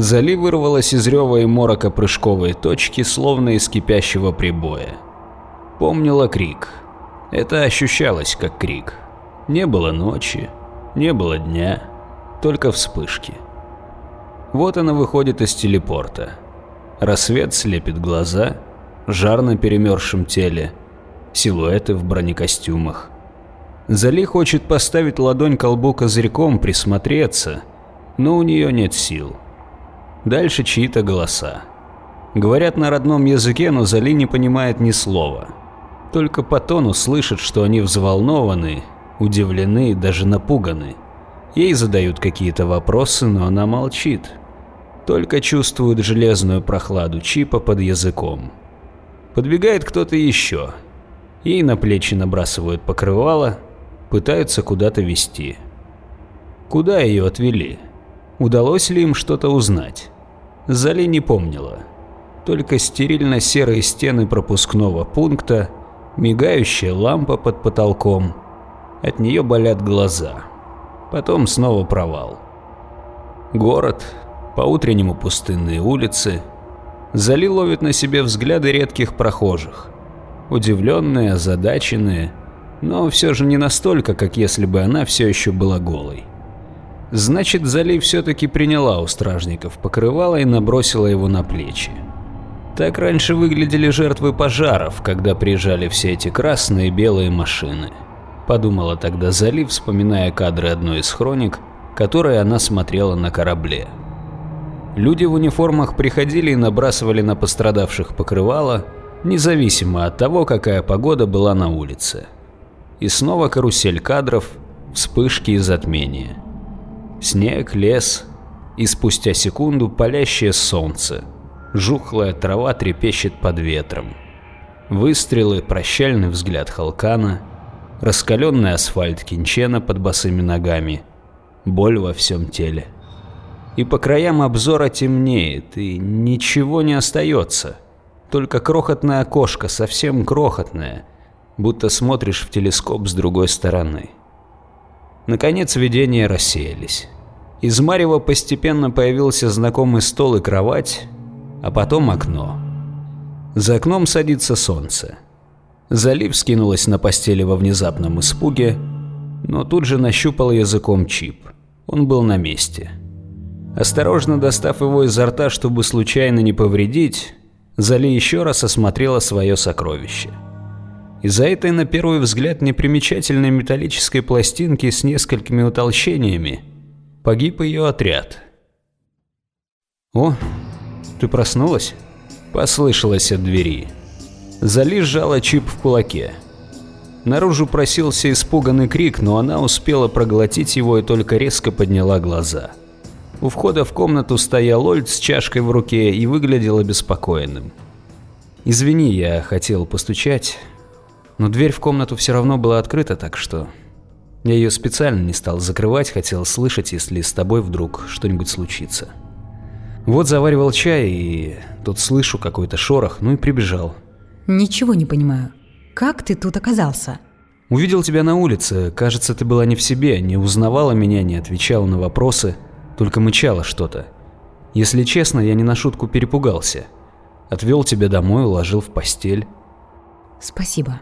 Зали вырвалась из рева и морока прыжковой точки, словно из кипящего прибоя. Помнила крик. Это ощущалось как крик. Не было ночи, не было дня, только вспышки. Вот она выходит из телепорта. Рассвет слепит глаза, жар на перемерзшем теле, силуэты в бронекостюмах. Зали хочет поставить ладонь колбу козырьком, присмотреться, но у нее нет сил. Дальше чьи-то голоса. Говорят на родном языке, но Зали не понимает ни слова. Только по тону слышит, что они взволнованы, удивлены даже напуганы. Ей задают какие-то вопросы, но она молчит. Только чувствует железную прохладу чипа под языком. Подбегает кто-то еще. Ей на плечи набрасывают покрывало, пытаются куда-то вести. Куда ее отвели? Удалось ли им что-то узнать? Зали не помнила. Только стерильно-серые стены пропускного пункта, мигающая лампа под потолком. От нее болят глаза. Потом снова провал. Город, по-утреннему пустынные улицы. Зали ловит на себе взгляды редких прохожих. Удивленные, озадаченные, но все же не настолько, как если бы она все еще была голой. Значит, Зали все-таки приняла у стражников покрывало и набросила его на плечи. Так раньше выглядели жертвы пожаров, когда приезжали все эти красные и белые машины. Подумала тогда Зали, вспоминая кадры одной из хроник, которые она смотрела на корабле. Люди в униформах приходили и набрасывали на пострадавших покрывало, независимо от того, какая погода была на улице. И снова карусель кадров, вспышки и затмения. Снег, лес и спустя секунду палящее солнце. Жухлая трава трепещет под ветром. Выстрелы, прощальный взгляд Халкана, раскаленный асфальт Кинчена под босыми ногами, боль во всем теле. И по краям обзора темнеет, и ничего не остается. Только крохотное окошко, совсем крохотное, будто смотришь в телескоп с другой стороны. Наконец видения рассеялись. Из Марева постепенно появился знакомый стол и кровать, а потом окно. За окном садится солнце. Залив скинулась на постели во внезапном испуге, но тут же нащупал языком чип. Он был на месте. Осторожно достав его изо рта, чтобы случайно не повредить, Зали еще раз осмотрела свое сокровище. Из-за этой на первый взгляд непримечательной металлической пластинки с несколькими утолщениями погиб ее отряд. «О, ты проснулась?» – послышалось от двери. Зали сжала чип в кулаке. Наружу просился испуганный крик, но она успела проглотить его и только резко подняла глаза. У входа в комнату стоял Ольд с чашкой в руке и выглядел обеспокоенным. «Извини, я хотел постучать, но дверь в комнату все равно была открыта, так что я ее специально не стал закрывать, хотел слышать, если с тобой вдруг что-нибудь случится. Вот заваривал чай, и тут слышу какой-то шорох, ну и прибежал. Ничего не понимаю. Как ты тут оказался? Увидел тебя на улице, кажется, ты была не в себе, не узнавала меня, не отвечала на вопросы, только мычала что-то. Если честно, я не на шутку перепугался. Отвел тебя домой, уложил в постель. Спасибо.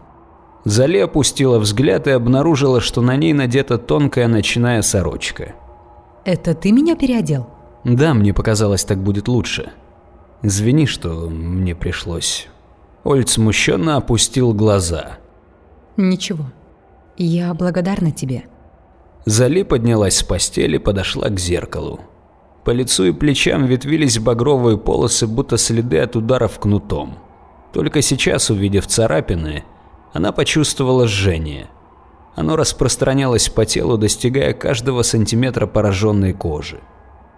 Зали опустила взгляд и обнаружила, что на ней надета тонкая ночная сорочка. Это ты меня переодел? Да, мне показалось, так будет лучше. Извини, что мне пришлось. Ольд смущенно опустил глаза. Ничего. Я благодарна тебе. Зали поднялась с постели, подошла к зеркалу. По лицу и плечам ветвились багровые полосы, будто следы от ударов кнутом. Только сейчас, увидев царапины, она почувствовала жжение. Оно распространялось по телу, достигая каждого сантиметра пораженной кожи.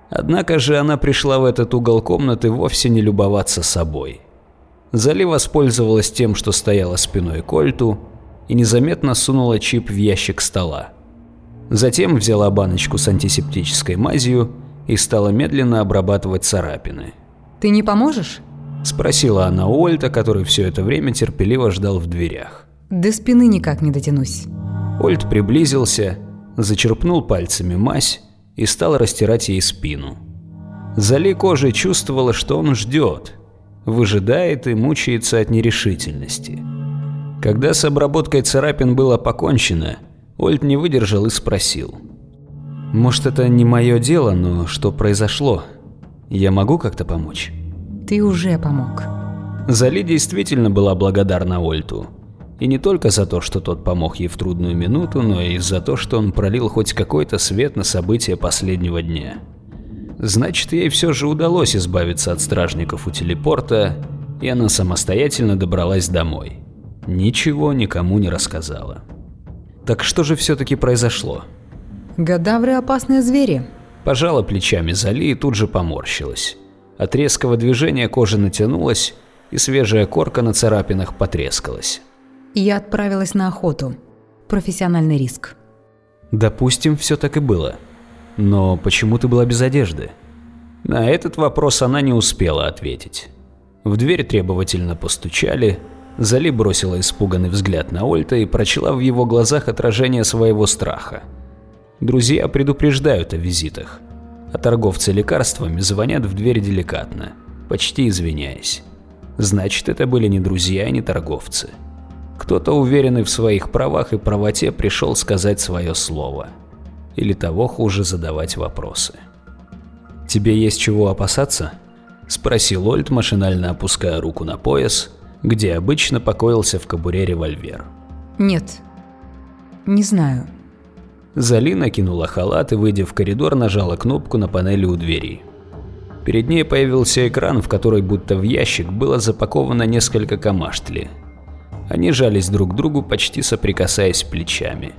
Однако же она пришла в этот угол комнаты вовсе не любоваться собой. Зали воспользовалась тем, что стояла спиной к Ольту, и незаметно сунула чип в ящик стола. Затем взяла баночку с антисептической мазью и стала медленно обрабатывать царапины. «Ты не поможешь?» – спросила она Ольта, который все это время терпеливо ждал в дверях. «До спины никак не дотянусь». Ольт приблизился, зачерпнул пальцами мазь и стал растирать ей спину. Зали кожей чувствовала, что он ждет, выжидает и мучается от нерешительности. Когда с обработкой царапин было покончено, Ольд не выдержал и спросил. «Может, это не мое дело, но что произошло? Я могу как-то помочь?» Ты уже помог. Зали действительно была благодарна Ольту. И не только за то, что тот помог ей в трудную минуту, но и за то, что он пролил хоть какой-то свет на события последнего дня. Значит, ей все же удалось избавиться от стражников у телепорта, и она самостоятельно добралась домой. Ничего никому не рассказала. Так что же все-таки произошло? Гадавры опасные звери. Пожала плечами Зали и тут же поморщилась. От резкого движения кожа натянулась, и свежая корка на царапинах потрескалась. Я отправилась на охоту. Профессиональный риск. Допустим, все так и было. Но почему ты была без одежды? На этот вопрос она не успела ответить. В дверь требовательно постучали, Зали бросила испуганный взгляд на Ольта и прочла в его глазах отражение своего страха. Друзья предупреждают о визитах, а торговцы лекарствами звонят в дверь деликатно, почти извиняясь. Значит, это были не друзья и не торговцы. Кто-то, уверенный в своих правах и правоте, пришел сказать свое слово. Или того хуже задавать вопросы. «Тебе есть чего опасаться?» – спросил Ольд, машинально опуская руку на пояс, где обычно покоился в кобуре револьвер. Нет. Не знаю. Зали накинула халат и, выйдя в коридор, нажала кнопку на панели у двери. Перед ней появился экран, в который будто в ящик было запаковано несколько камаштли. Они жались друг к другу, почти соприкасаясь плечами.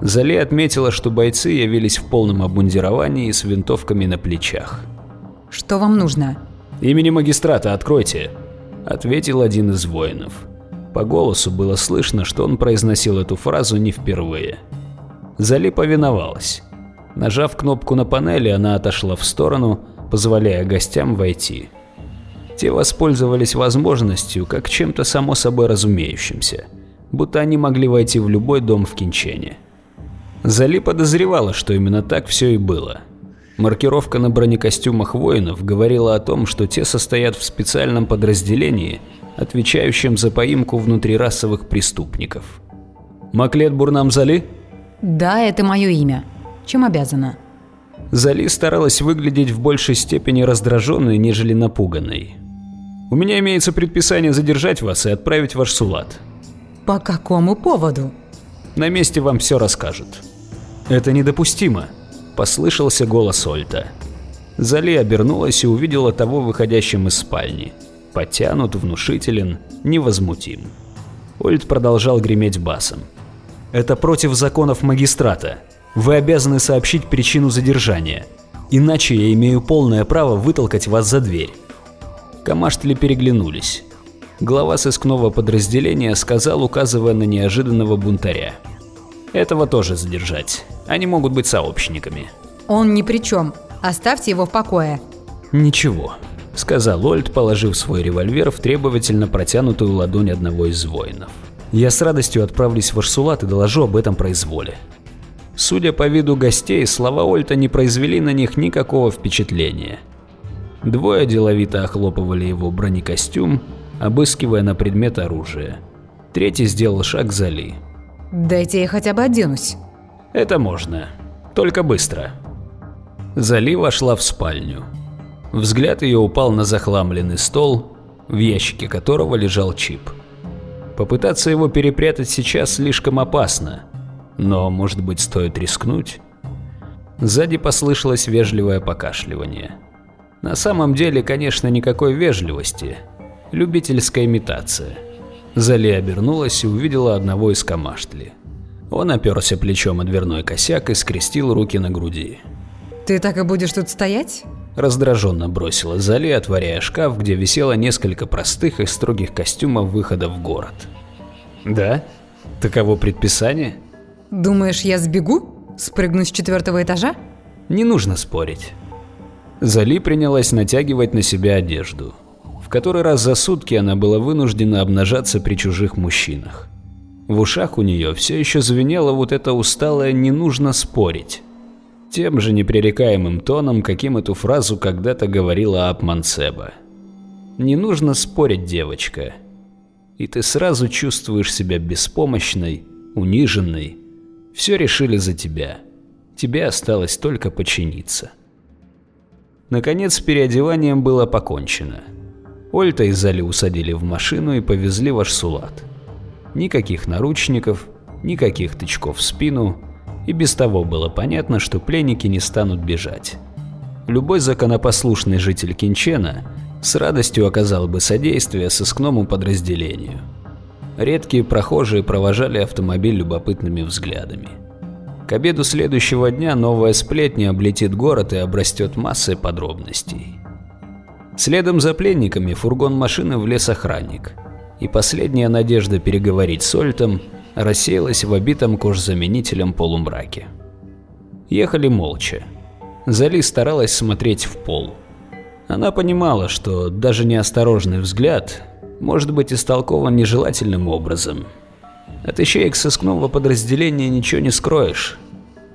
Зали отметила, что бойцы явились в полном обмундировании и с винтовками на плечах. Что вам нужно? «Имени магистрата откройте», – ответил один из воинов. По голосу было слышно, что он произносил эту фразу не впервые. Зали повиновалась. Нажав кнопку на панели, она отошла в сторону, позволяя гостям войти. Те воспользовались возможностью как чем-то само собой разумеющимся, будто они могли войти в любой дом в Кинчене. Зали подозревала, что именно так все и было. Маркировка на бронекостюмах воинов говорила о том, что те состоят в специальном подразделении, отвечающем за поимку внутрирасовых преступников. «Маклет Бурнам Зали?» Да, это мое имя. Чем обязана? Зали старалась выглядеть в большей степени раздраженной, нежели напуганной. «У меня имеется предписание задержать вас и отправить ваш Сулат. По какому поводу? На месте вам все расскажут». «Это недопустимо», – послышался голос Ольта. Зали обернулась и увидела того выходящим из спальни. Потянут, внушителен, невозмутим. Ольт продолжал греметь басом. Это против законов магистрата. Вы обязаны сообщить причину задержания. Иначе я имею полное право вытолкать вас за дверь. Камаштли переглянулись. Глава сыскного подразделения сказал, указывая на неожиданного бунтаря. Этого тоже задержать. Они могут быть сообщниками. Он ни при чем. Оставьте его в покое. Ничего, сказал Ольд, положив свой револьвер в требовательно протянутую ладонь одного из воинов. Я с радостью отправлюсь в Арсулат и доложу об этом произволе. Судя по виду гостей, слова Ольта не произвели на них никакого впечатления. Двое деловито охлопывали его бронекостюм, обыскивая на предмет оружия. Третий сделал шаг за Ли. Дайте я хотя бы оденусь. Это можно. Только быстро. Зали вошла в спальню. Взгляд ее упал на захламленный стол, в ящике которого лежал чип. Попытаться его перепрятать сейчас слишком опасно, но, может быть, стоит рискнуть? Сзади послышалось вежливое покашливание. На самом деле, конечно, никакой вежливости. Любительская имитация. Зали обернулась и увидела одного из камаштли. Он оперся плечом о дверной косяк и скрестил руки на груди. Ты так и будешь тут стоять? Раздраженно бросила Зали, отворяя шкаф, где висело несколько простых и строгих костюмов выхода в город. Да? Таково предписание? Думаешь, я сбегу? Спрыгну с четвертого этажа? Не нужно спорить. Зали принялась натягивать на себя одежду. В который раз за сутки она была вынуждена обнажаться при чужих мужчинах. В ушах у нее все еще звенело вот это усталое «не нужно спорить». Тем же непререкаемым тоном, каким эту фразу когда-то говорила Апмансеба. «Не нужно спорить, девочка». И ты сразу чувствуешь себя беспомощной, униженной. Все решили за тебя. Тебе осталось только подчиниться. Наконец, переодеванием было покончено. Ольта и Зали усадили в машину и повезли в Ашсулат. Никаких наручников, никаких тычков в спину, и без того было понятно, что пленники не станут бежать. Любой законопослушный житель Кинчена с радостью оказал бы содействие сыскному подразделению. Редкие прохожие провожали автомобиль любопытными взглядами. К обеду следующего дня новая сплетня облетит город и обрастет массой подробностей. Следом за пленниками фургон машины влез охранник, и последняя надежда переговорить с Ольтом рассеялась в обитом кожзаменителем полумраке. Ехали молча. Зали старалась смотреть в пол. Она понимала, что даже неосторожный взгляд может быть истолкован нежелательным образом. От ищеек сыскного подразделения ничего не скроешь.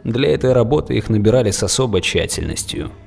Для этой работы их набирали с особой тщательностью –